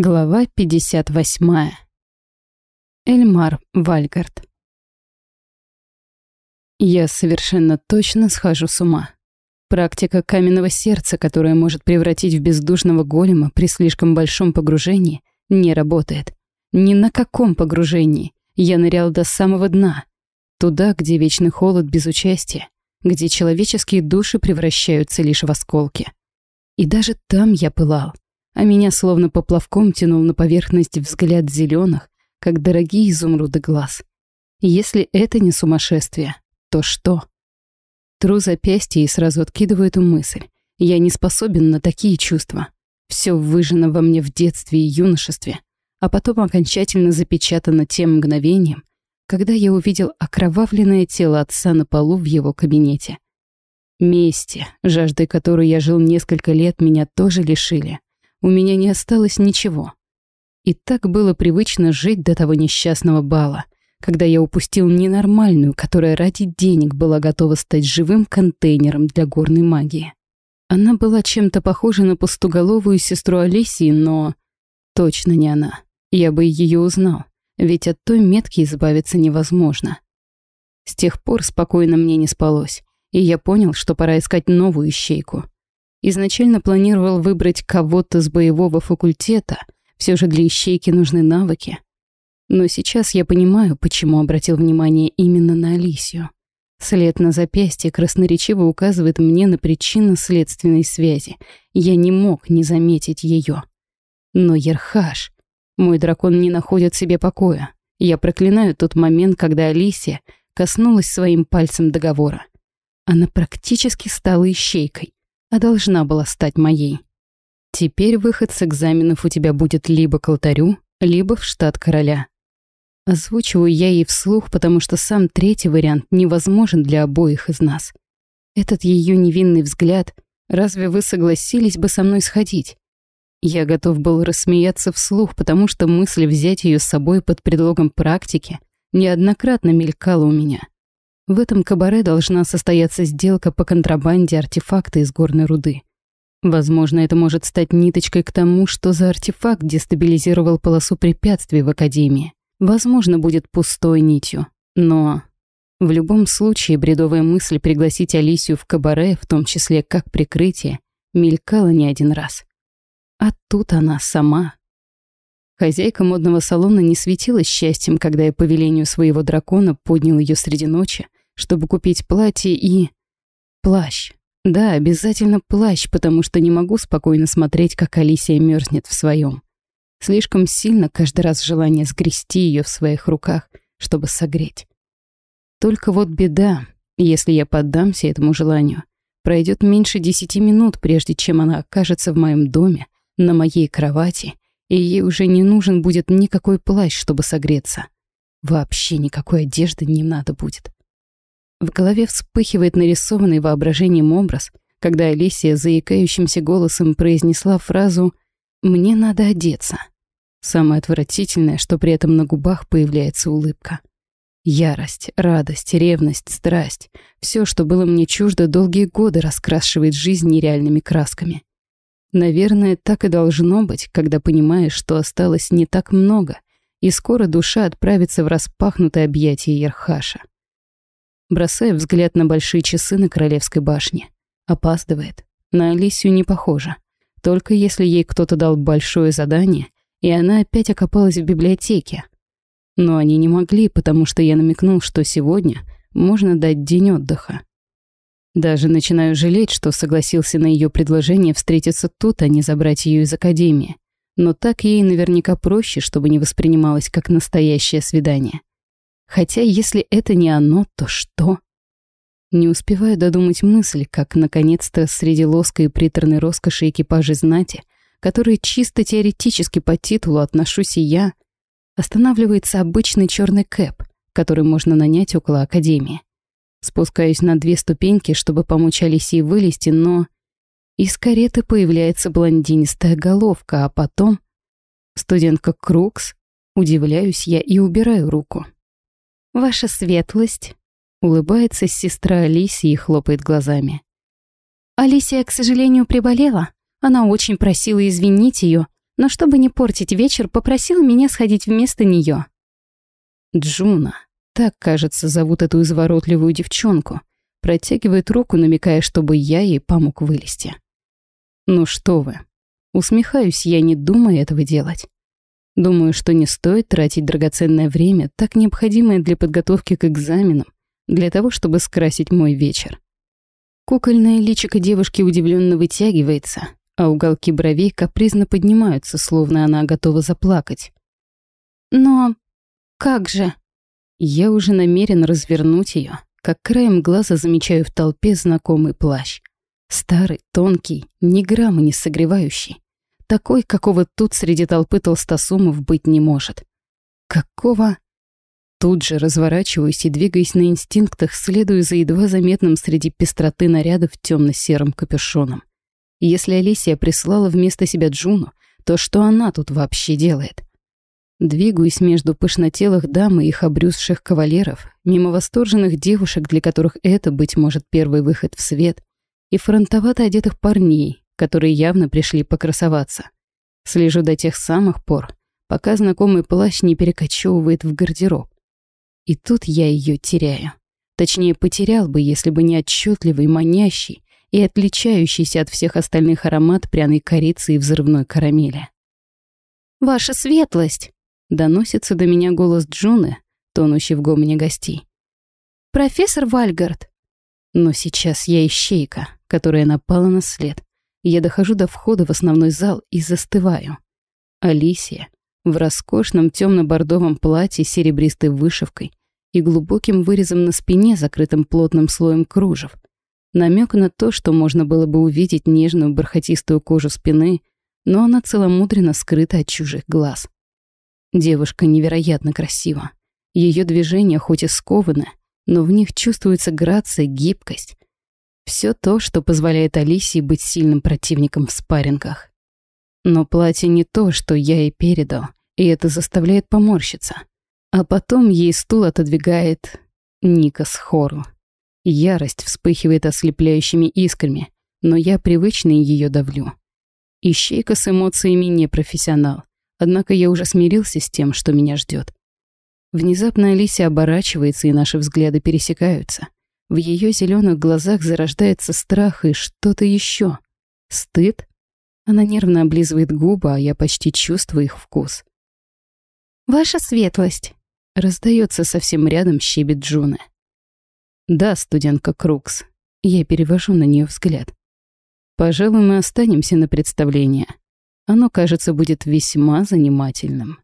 Глава 58. Эльмар Вальгард. Я совершенно точно схожу с ума. Практика каменного сердца, которая может превратить в бездушного голема при слишком большом погружении, не работает. Ни на каком погружении. Я нырял до самого дна. Туда, где вечный холод без участия, где человеческие души превращаются лишь в осколки. И даже там я пылал а меня словно поплавком тянул на поверхность взгляд зеленых, как дорогие изумруды глаз. Если это не сумасшествие, то что? Тру запястье и сразу откидываю эту мысль. Я не способен на такие чувства. Все выжжено во мне в детстве и юношестве, а потом окончательно запечатано тем мгновением, когда я увидел окровавленное тело отца на полу в его кабинете. Мести, жаждой которой я жил несколько лет, меня тоже лишили у меня не осталось ничего. И так было привычно жить до того несчастного бала, когда я упустил ненормальную, которая ради денег была готова стать живым контейнером для горной магии. Она была чем-то похожа на пустоголовую сестру Алисии, но точно не она. Я бы ее узнал, ведь от той метки избавиться невозможно. С тех пор спокойно мне не спалось, и я понял, что пора искать новую ищейку — Изначально планировал выбрать кого-то с боевого факультета, все же для ищейки нужны навыки. Но сейчас я понимаю, почему обратил внимание именно на Алисию. След на запястье красноречиво указывает мне на причинно-следственной связи. Я не мог не заметить ее. Но Ерхаш, мой дракон не находит себе покоя. Я проклинаю тот момент, когда Алисия коснулась своим пальцем договора. Она практически стала ищейкой а должна была стать моей. Теперь выход с экзаменов у тебя будет либо к алтарю, либо в штат короля. Озвучиваю я ей вслух, потому что сам третий вариант невозможен для обоих из нас. Этот ее невинный взгляд, разве вы согласились бы со мной сходить? Я готов был рассмеяться вслух, потому что мысль взять ее с собой под предлогом практики неоднократно мелькала у меня. В этом кабаре должна состояться сделка по контрабанде артефакта из горной руды. Возможно, это может стать ниточкой к тому, что за артефакт дестабилизировал полосу препятствий в Академии. Возможно, будет пустой нитью. Но в любом случае бредовая мысль пригласить Алисию в кабаре, в том числе как прикрытие, мелькала не один раз. А тут она сама. Хозяйка модного салона не светилась счастьем, когда я по велению своего дракона поднял ее среди ночи, чтобы купить платье и... Плащ. Да, обязательно плащ, потому что не могу спокойно смотреть, как Алисия мерзнет в своем. Слишком сильно каждый раз желание сгрести ее в своих руках, чтобы согреть. Только вот беда, если я поддамся этому желанию, пройдет меньше десяти минут, прежде чем она окажется в моем доме, на моей кровати, и ей уже не нужен будет никакой плащ, чтобы согреться. Вообще никакой одежды не надо будет. В голове вспыхивает нарисованный воображением образ, когда Алисия заикающимся голосом произнесла фразу «Мне надо одеться». Самое отвратительное, что при этом на губах появляется улыбка. Ярость, радость, ревность, страсть — все, что было мне чуждо долгие годы, раскрашивает жизнь нереальными красками. Наверное, так и должно быть, когда понимаешь, что осталось не так много, и скоро душа отправится в распахнутое объятие Ерхаша. Бросая взгляд на большие часы на Королевской башне. Опаздывает. На Алисию не похоже. Только если ей кто-то дал большое задание, и она опять окопалась в библиотеке. Но они не могли, потому что я намекнул, что сегодня можно дать день отдыха. Даже начинаю жалеть, что согласился на ее предложение встретиться тут, а не забрать ее из академии. Но так ей наверняка проще, чтобы не воспринималось как настоящее свидание. Хотя если это не оно, то что? Не успеваю додумать мысль, как наконец-то среди лоска и приторной роскоши экипажей знати, которые чисто теоретически по титулу отношусь и я, останавливается обычный черный кэп, который можно нанять около академии. Спускаюсь на две ступеньки, чтобы помочь Алисии вылезти, но... Из кареты появляется блондинистая головка, а потом... Студентка Крукс. Удивляюсь я и убираю руку. «Ваша светлость», — улыбается сестра Алисии и хлопает глазами. «Алисия, к сожалению, приболела. Она очень просила извинить ее, но чтобы не портить вечер, попросила меня сходить вместо нее. Джуна, так, кажется, зовут эту изворотливую девчонку, протягивает руку, намекая, чтобы я ей помог вылезти. Ну что вы, усмехаюсь я, не думая этого делать. Думаю, что не стоит тратить драгоценное время, так необходимое для подготовки к экзаменам, для того, чтобы скрасить мой вечер. Кукольное личико девушки удивленно вытягивается, а уголки бровей капризно поднимаются, словно она готова заплакать. «Но как же?» Я уже намерен развернуть ее, как краем глаза замечаю в толпе знакомый плащ. Старый, тонкий, ни грамма не согревающий. Такой, какого тут среди толпы толстосумов быть не может. Какого? Тут же разворачиваюсь и, двигаясь на инстинктах, следую за едва заметным среди пестроты нарядов темно-серым капюшоном. Если Алисия прислала вместо себя Джуну, то что она тут вообще делает? Двигаюсь между пышнотелых дам и их обрюзших кавалеров, мимо восторженных девушек, для которых это, быть может, первый выход в свет, и фронтовато одетых парней, которые явно пришли покрасоваться. Слежу до тех самых пор, пока знакомый плащ не перекочевывает в гардероб. И тут я ее теряю. Точнее, потерял бы, если бы не отчетливый, манящий и отличающийся от всех остальных аромат пряной корицы и взрывной карамели. «Ваша светлость!» — доносится до меня голос Джуны, тонущий в гомоне гостей. «Профессор Вальгард!» Но сейчас я ищейка, которая напала на след. Я дохожу до входа в основной зал и застываю. Алисия в роскошном темно-бордовом платье с серебристой вышивкой и глубоким вырезом на спине, закрытым плотным слоем кружев. Намек на то, что можно было бы увидеть нежную бархатистую кожу спины, но она целомудренно скрыта от чужих глаз. Девушка невероятно красива. Ее движения хоть и скованы, но в них чувствуется грация, гибкость. Все то, что позволяет Алисии быть сильным противником в спаррингах. Но платье не то, что я ей передал, и это заставляет поморщиться. А потом ей стул отодвигает Никас Хорл. Ярость вспыхивает ослепляющими искрами, но я привычно ее давлю. Ищейка с эмоциями не профессионал, однако я уже смирился с тем, что меня ждет. Внезапно Алисия оборачивается, и наши взгляды пересекаются. В ее зеленых глазах зарождается страх и что-то еще. Стыд? Она нервно облизывает губы, а я почти чувствую их вкус. «Ваша светлость!» — раздается совсем рядом щебет Джуны. «Да, студентка Крукс». Я перевожу на нее взгляд. «Пожалуй, мы останемся на представлении. Оно, кажется, будет весьма занимательным».